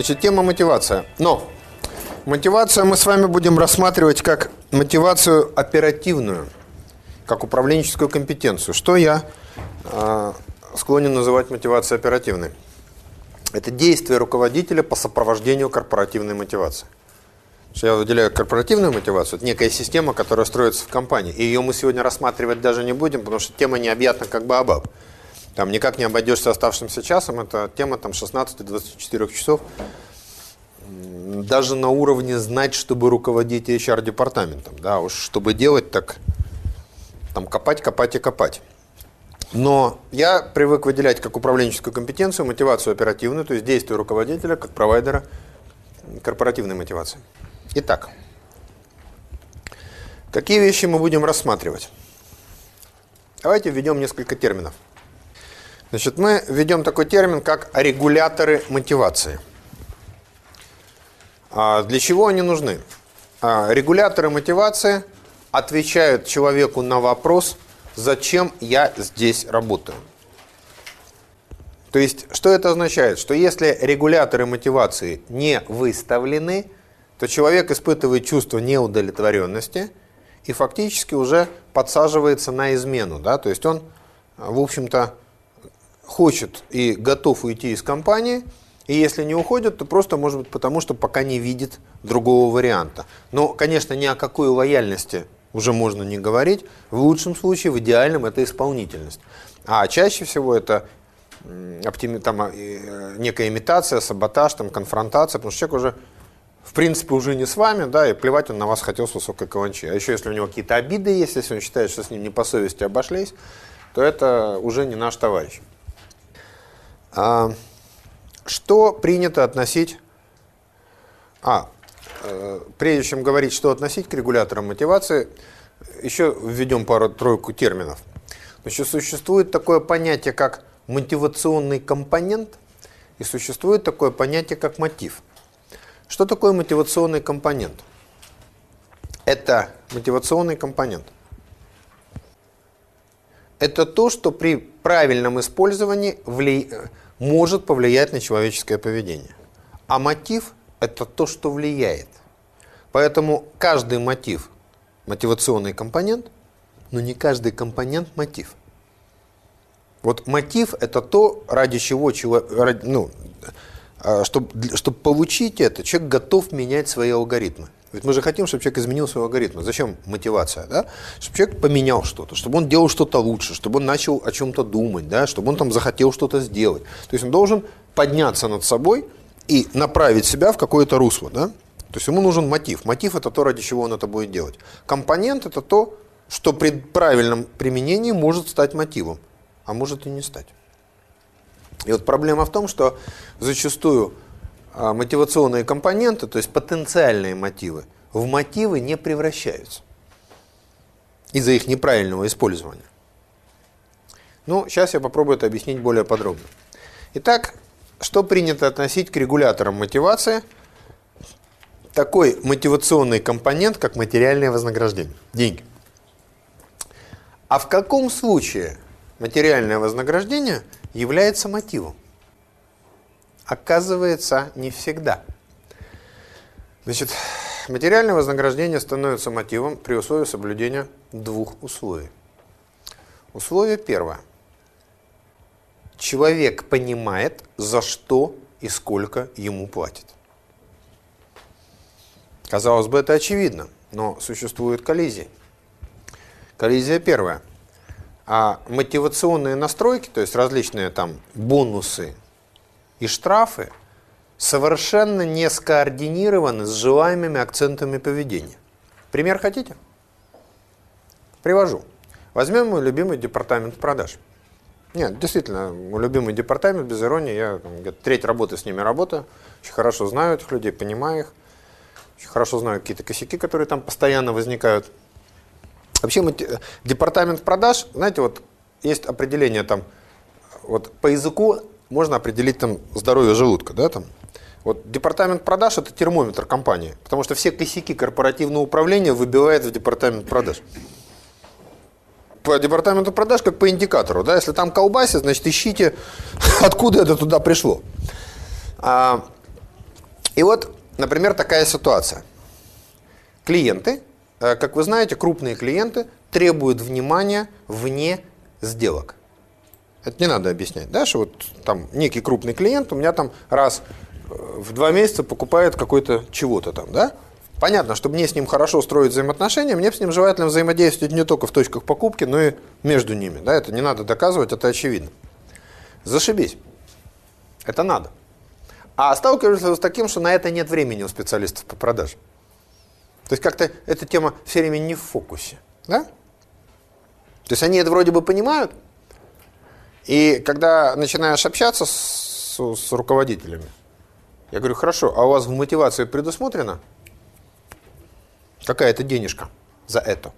Значит, тема мотивация. Но мотивацию мы с вами будем рассматривать как мотивацию оперативную, как управленческую компетенцию. Что я э, склонен называть мотивацией оперативной? Это действие руководителя по сопровождению корпоративной мотивации. Я выделяю корпоративную мотивацию, это некая система, которая строится в компании. И ее мы сегодня рассматривать даже не будем, потому что тема необъятна как баобаб. Там никак не обойдешься оставшимся часом, это тема там 16-24 часов. Даже на уровне знать, чтобы руководить HR-департаментом, да, уж чтобы делать так, там копать, копать и копать. Но я привык выделять как управленческую компетенцию мотивацию оперативную, то есть действие руководителя как провайдера корпоративной мотивации. Итак, какие вещи мы будем рассматривать? Давайте введем несколько терминов. Значит, мы введем такой термин, как регуляторы мотивации. А для чего они нужны? А регуляторы мотивации отвечают человеку на вопрос, зачем я здесь работаю. То есть, что это означает? Что если регуляторы мотивации не выставлены, то человек испытывает чувство неудовлетворенности и фактически уже подсаживается на измену. Да? То есть он, в общем-то, хочет и готов уйти из компании, и если не уходит, то просто может быть потому, что пока не видит другого варианта. Но, конечно, ни о какой лояльности уже можно не говорить. В лучшем случае, в идеальном, это исполнительность. А чаще всего это там, э, некая имитация, саботаж, там, конфронтация, потому что человек уже, в принципе, уже не с вами, да, и плевать он на вас хотел с высокой каланчи. А еще если у него какие-то обиды есть, если он считает, что с ним не по совести обошлись, то это уже не наш товарищ. А, что принято относить... А, э, прежде чем говорить, что относить к регуляторам мотивации, еще введем пару-тройку терминов. Значит, существует такое понятие, как мотивационный компонент, и существует такое понятие, как мотив. Что такое мотивационный компонент? Это мотивационный компонент – это то, что при правильном использовании вли... может повлиять на человеческое поведение. А мотив – это то, что влияет. Поэтому каждый мотив – мотивационный компонент, но не каждый компонент – мотив. Вот мотив – это то, ради чего, ради, ну, чтобы, чтобы получить это, человек готов менять свои алгоритмы. Ведь мы же хотим, чтобы человек изменил свой алгоритм. Зачем мотивация? Да? Чтобы человек поменял что-то, чтобы он делал что-то лучше, чтобы он начал о чем-то думать, да? чтобы он там захотел что-то сделать. То есть он должен подняться над собой и направить себя в какое-то русло. Да? То есть ему нужен мотив. Мотив – это то, ради чего он это будет делать. Компонент – это то, что при правильном применении может стать мотивом, а может и не стать. И вот проблема в том, что зачастую мотивационные компоненты, то есть потенциальные мотивы, в мотивы не превращаются из-за их неправильного использования. Ну, сейчас я попробую это объяснить более подробно. Итак, что принято относить к регуляторам мотивации? Такой мотивационный компонент, как материальное вознаграждение, деньги. А в каком случае материальное вознаграждение является мотивом? Оказывается, не всегда. Значит, материальное вознаграждение становится мотивом при условии соблюдения двух условий. Условие первое. Человек понимает, за что и сколько ему платят. Казалось бы, это очевидно, но существует коллизия. Коллизия первая. А мотивационные настройки, то есть различные там бонусы, и штрафы совершенно не скоординированы с желаемыми акцентами поведения. Пример хотите? Привожу. Возьмем мой любимый департамент продаж. Нет, действительно, мой любимый департамент, без иронии, я там, треть работы с ними работаю, очень хорошо знаю этих людей, понимаю их, очень хорошо знаю какие-то косяки, которые там постоянно возникают. Вообще, мы, департамент продаж, знаете, вот есть определение там, вот по языку можно определить там здоровье желудка, да, там. Вот департамент продаж – это термометр компании, потому что все косяки корпоративного управления выбивает в департамент продаж. По департаменту продаж как по индикатору, да, если там колбасит, значит ищите, откуда это туда пришло. А, И вот, например, такая ситуация. Клиенты, э, как вы знаете, крупные клиенты требуют внимания вне сделок. Это не надо объяснять, да, что вот там некий крупный клиент у меня там раз э, в два месяца покупает какой-то чего-то там, да? Понятно, чтобы мне с ним хорошо строить взаимоотношения, мне с ним желательно взаимодействовать не только в точках покупки, но и между ними, да, это не надо доказывать, это очевидно. Зашибись. Это надо. А сталкиваешься с таким, что на это нет времени у специалистов по продаже. То есть как-то эта тема все время не в фокусе. Да? То есть они это вроде бы понимают, и когда начинаешь общаться с, с руководителями, я говорю, хорошо, а у вас в мотивации предусмотрено какая-то денежка за это?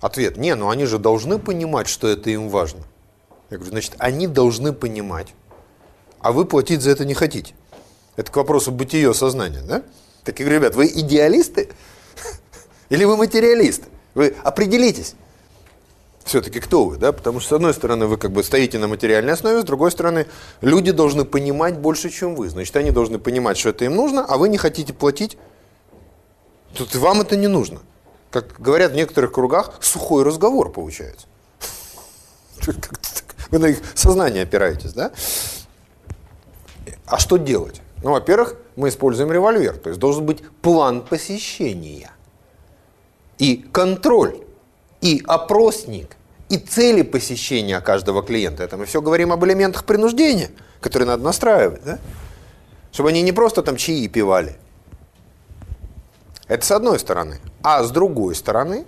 Ответ, не, ну они же должны понимать, что это им важно. Я говорю, значит, они должны понимать, а вы платить за это не хотите. Это к вопросу бытия сознания, да? Так я говорю, ребят, вы идеалисты или вы материалисты? Вы определитесь все-таки кто вы, да? Потому что, с одной стороны, вы как бы стоите на материальной основе, с другой стороны, люди должны понимать больше, чем вы. Значит, они должны понимать, что это им нужно, а вы не хотите платить. Тут вам это не нужно. Как говорят в некоторых кругах, сухой разговор получается. Вы на их сознание опираетесь, да? А что делать? Ну, во-первых, мы используем револьвер, то есть должен быть план посещения и контроль и опросник, и цели посещения каждого клиента. Это мы все говорим об элементах принуждения, которые надо настраивать, да? Чтобы они не просто там чаи пивали. Это с одной стороны. А с другой стороны,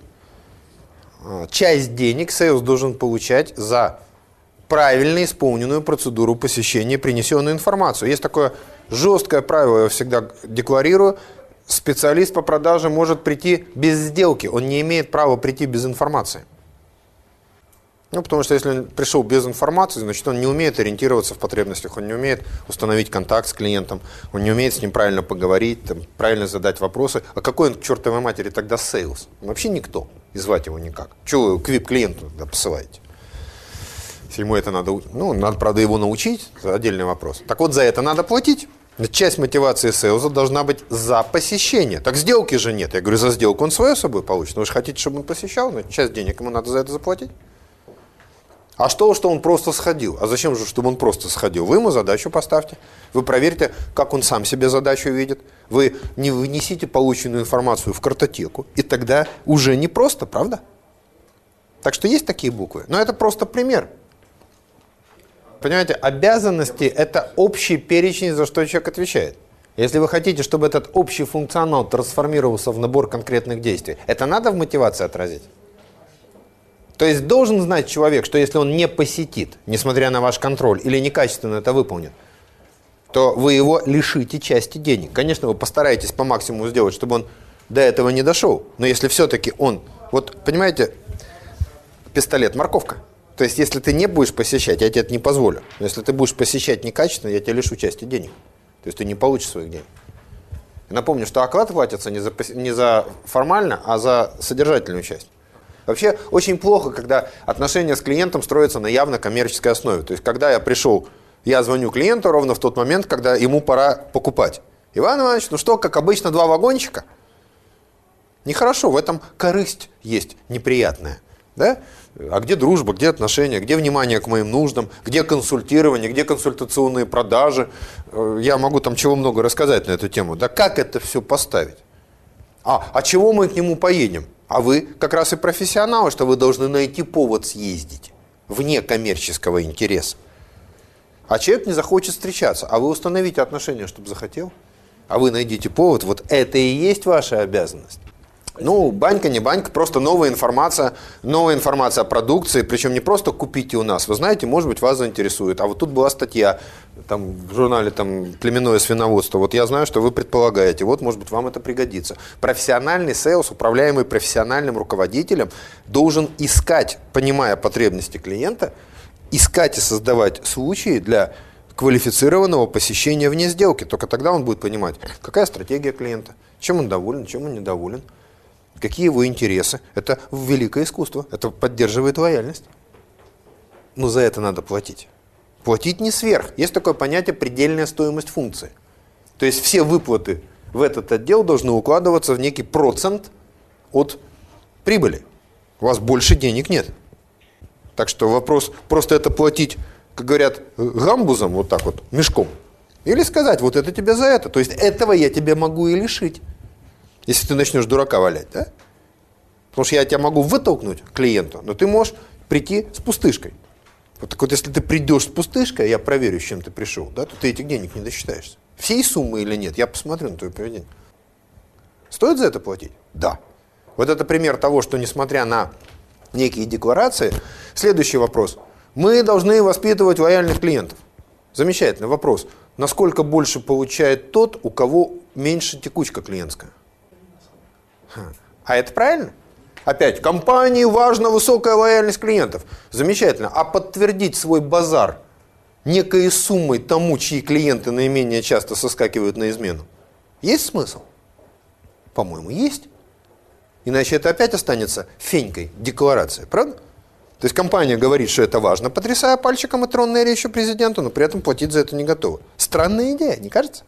э, часть денег sales должен получать за правильно исполненную процедуру посещения принесенную информацию. Есть такое жесткое правило, я всегда декларирую, специалист по продаже может прийти без сделки, он не имеет права прийти без информации. Ну, потому что если он пришел без информации, значит, он не умеет ориентироваться в потребностях, он не умеет установить контакт с клиентом, он не умеет с ним правильно поговорить, там, правильно задать вопросы. А какой он к чертовой матери тогда sales? Вообще никто. И звать его никак. Чего вы к VIP-клиенту тогда посылаете? Если ему это надо... Ну, надо, правда, его научить, это отдельный вопрос. Так вот, за это надо платить. Часть мотивации сейлза должна быть за посещение. Так сделки же нет. Я говорю, за сделку он само собой получит. Но вы же хотите, чтобы он посещал, но часть денег ему надо за это заплатить. А что, что он просто сходил? А зачем же, чтобы он просто сходил? Вы ему задачу поставьте. Вы проверьте, как он сам себе задачу видит. Вы не вынесите полученную информацию в картотеку. И тогда уже не просто, правда? Так что есть такие буквы. Но это просто пример. Понимаете, обязанности – это общий перечень, за что человек отвечает. Если вы хотите, чтобы этот общий функционал трансформировался в набор конкретных действий, это надо в мотивации отразить? То есть должен знать человек, что если он не посетит, несмотря на ваш контроль, или некачественно это выполнит, то вы его лишите части денег. Конечно, вы постараетесь по максимуму сделать, чтобы он до этого не дошел. Но если все-таки он... Вот, понимаете, пистолет, морковка – то есть, если ты не будешь посещать, я тебе это не позволю. Но если ты будешь посещать некачественно, я тебе лишу части денег. То есть, ты не получишь своих денег. Напомню, что оклад платится не за, не за формально, а за содержательную часть. Вообще, очень плохо, когда отношения с клиентом строятся на явно коммерческой основе. То есть, когда я пришел, я звоню клиенту ровно в тот момент, когда ему пора покупать. Иван Иванович, ну что, как обычно, два вагончика? Нехорошо, в этом корысть есть неприятная. Да? А где дружба, где отношения, где внимание к моим нуждам, где консультирование, где консультационные продажи. Э, я могу там чего много рассказать на эту тему. Да как это все поставить? А, а чего мы к нему поедем? А вы как раз и профессионалы, что вы должны найти повод съездить вне коммерческого интереса. А человек не захочет встречаться, а вы установите отношения, чтобы захотел. А вы найдите повод, вот это и есть ваша обязанность. Ну, банька, не банька, просто новая информация, новая информация о продукции, причем не просто купите у нас, вы знаете, может быть, вас заинтересует. А вот тут была статья там, в журнале там, «Племенное свиноводство», вот я знаю, что вы предполагаете, вот, может быть, вам это пригодится. Профессиональный sales, управляемый профессиональным руководителем, должен искать, понимая потребности клиента, искать и создавать случаи для квалифицированного посещения вне сделки. Только тогда он будет понимать, какая стратегия клиента, чем он доволен, чем он недоволен какие его интересы. Это великое искусство, это поддерживает лояльность. Но за это надо платить. Платить не сверх. Есть такое понятие предельная стоимость функции. То есть все выплаты в этот отдел должны укладываться в некий процент от прибыли. У вас больше денег нет. Так что вопрос, просто это платить, как говорят, гамбузом, вот так вот, мешком. Или сказать, вот это тебе за это. То есть этого я тебя могу и лишить. Если ты начнешь дурака валять, да? Потому что я тебя могу вытолкнуть клиенту, но ты можешь прийти с пустышкой. Вот так вот, если ты придешь с пустышкой, я проверю, с чем ты пришел, да, то ты этих денег не досчитаешься. Всей суммы или нет, я посмотрю на твое поведение. Стоит за это платить? Да. Вот это пример того, что несмотря на некие декларации, следующий вопрос. Мы должны воспитывать лояльных клиентов. Замечательный вопрос. Насколько больше получает тот, у кого меньше текучка клиентская? А это правильно? Опять, компании важна высокая лояльность клиентов. Замечательно. А подтвердить свой базар некой суммой тому, чьи клиенты наименее часто соскакивают на измену, есть смысл? По-моему, есть. Иначе это опять останется фенькой, декларация, правда? То есть компания говорит, что это важно, потрясая пальчиком и тронной речью президенту, но при этом платить за это не готова. Странная идея, не кажется?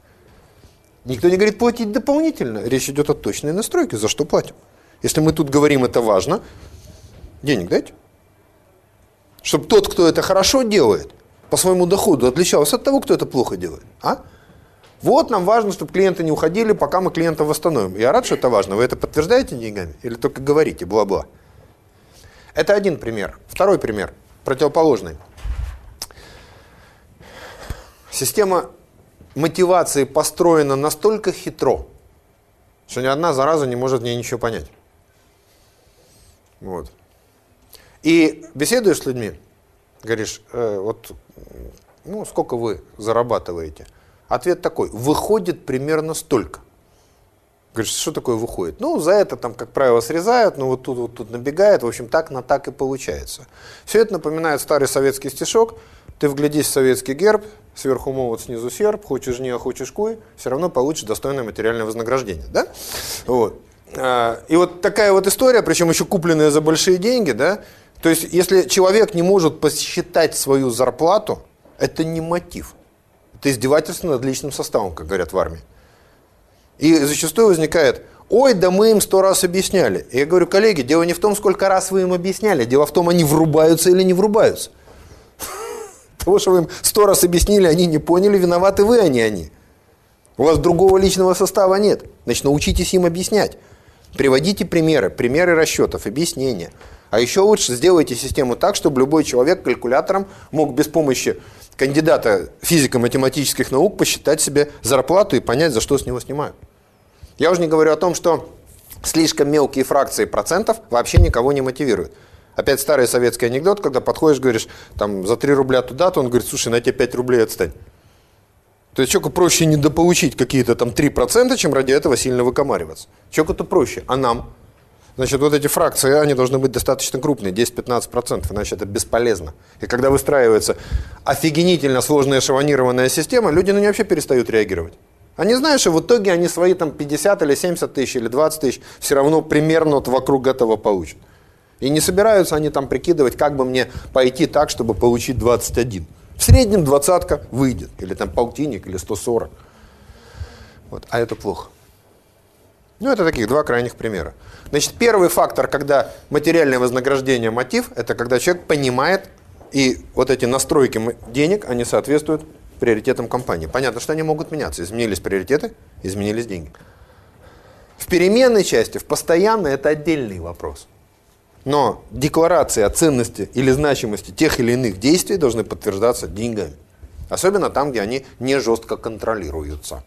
Никто не говорит платить дополнительно. Речь идет о точной настройке, за что платим. Если мы тут говорим, это важно, денег дайте. Чтобы тот, кто это хорошо делает, по своему доходу отличался от того, кто это плохо делает. А? Вот нам важно, чтобы клиенты не уходили, пока мы клиента восстановим. Я рад, что это важно. Вы это подтверждаете деньгами или только говорите бла-бла? Это один пример. Второй пример, противоположный. Система мотивации построена настолько хитро, что ни одна зараза не может в ней ничего понять. Вот. И беседуешь с людьми, говоришь, э, вот ну, сколько вы зарабатываете? Ответ такой, выходит примерно столько. Говоришь, что такое выходит? Ну, за это там, как правило, срезают, но вот тут, вот тут набегает, в общем, так на так и получается. Все это напоминает старый советский стишок. Ты вглядись в советский герб, сверху молот, снизу серб, хочешь не, а хочешь куй, все равно получишь достойное материальное вознаграждение. Да? Вот. А, и вот такая вот история, причем еще купленная за большие деньги, да, то есть если человек не может посчитать свою зарплату, это не мотив. Это издевательство над личным составом, как говорят в армии. И зачастую возникает, ой, да мы им сто раз объясняли. И я говорю, коллеги, дело не в том, сколько раз вы им объясняли, дело в том, они врубаются или не врубаются. Того, что вы им сто раз объяснили, они не поняли, виноваты вы, а не они. У вас другого личного состава нет. Значит, научитесь им объяснять. Приводите примеры, примеры расчетов, объяснения. А еще лучше сделайте систему так, чтобы любой человек калькулятором мог без помощи кандидата физико-математических наук посчитать себе зарплату и понять, за что с него снимают. Я уже не говорю о том, что слишком мелкие фракции процентов вообще никого не мотивируют. Опять старый советский анекдот, когда подходишь, говоришь, там, за 3 рубля туда-то, он говорит, слушай, на тебе 5 рублей отстань. То есть человеку проще недополучить какие-то там 3%, чем ради этого сильно выкомариваться. Человеку-то проще, а нам? Значит, вот эти фракции, они должны быть достаточно крупные, 10-15%, иначе это бесполезно. И когда выстраивается офигенительно сложная шаванированная система, люди на нее вообще перестают реагировать. Они знают, что в итоге они свои там 50 или 70 тысяч или 20 тысяч все равно примерно вот вокруг этого получат. И не собираются они там прикидывать, как бы мне пойти так, чтобы получить 21. В среднем двадцатка выйдет, или там полтинник, или 140. Вот. А это плохо. Ну, это таких два крайних примера. Значит, первый фактор, когда материальное вознаграждение мотив, это когда человек понимает, и вот эти настройки денег, они соответствуют приоритетам компании. Понятно, что они могут меняться. Изменились приоритеты, изменились деньги. В переменной части, в постоянной, это отдельный вопрос. Но декларации о ценности или значимости тех или иных действий должны подтверждаться деньгами. Особенно там, где они не жестко контролируются.